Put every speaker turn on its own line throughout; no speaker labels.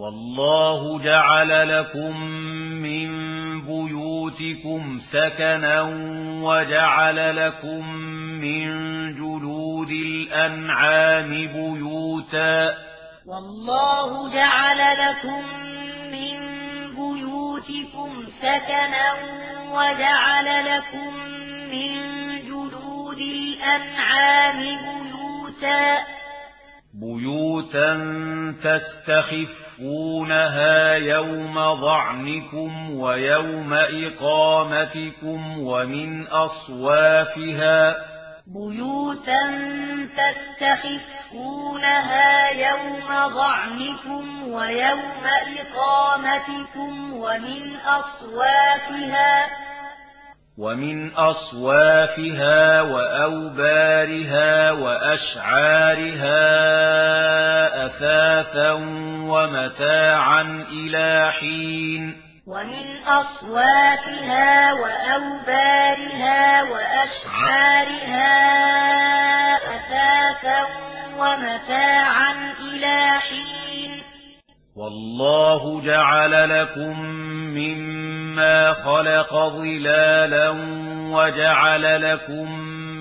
والله جعل لكم من بيوتكم سكنا وجعل لكم من جلود الأنعام بيوتا
والله جعل لكم من بيوتكم سكنا وجعل لكم من جلود الأنعام بيوتا
بيوتا تستخف تخفونها يوم ضعنكم ويوم إقامتكم ومن أصوافها
بيوتا تستخفونها يوم ضعنكم ويوم إقامتكم ومن أصوافها
ومن أصوافها وأوبارها وأشعارها أثاثا ومتاعا إلى حين.
ومن أصواتها وأوبارها وأشعارها أثاثا ومتاعا إلى حين.
والله جعل لكم مما خلق ظلالا وجعل لكم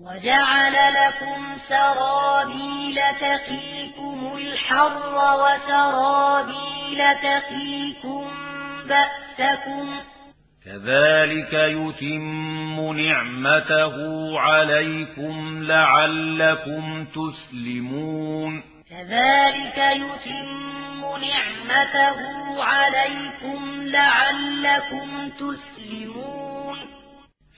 وجعل لكم سرابيل تقيكم الحر وسرابيل تقيكم بأسكم
كذلك يتم نعمته عليكم لعلكم تسلمون.
كذلك يتم نعمته عليكم لعلكم تسلمون.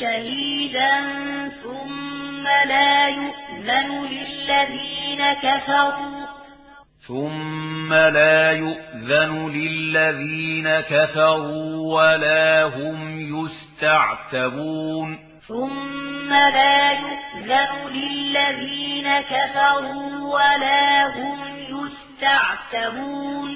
شهيدا ثم لا يؤمن للذين كفروا.
ثم لا يؤذن للذين كفروا ولا هم يستعتبون.
ثم لا يؤذن للذين كفروا ولا هم يستعتبون.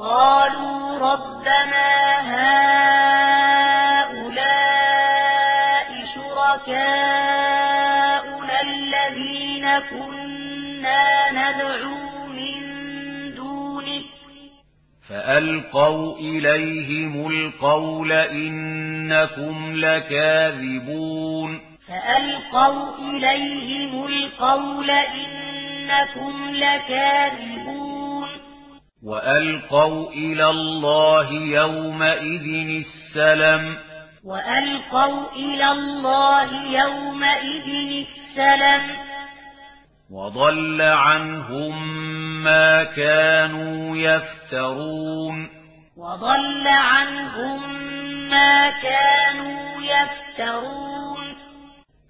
قالوا ربنا هؤلاء شركاؤنا الذين كنا ندعو من دونك
فألقوا إليهم القول إنكم لكاذبون
فألقوا إليهم القول إنكم لكاذبون
وألقوا إلى الله يومئذ السلم
وألقوا إلى الله يومئذ السلم
وضل عنهم ما كانوا يفترون
وضل عنهم ما كانوا يفترون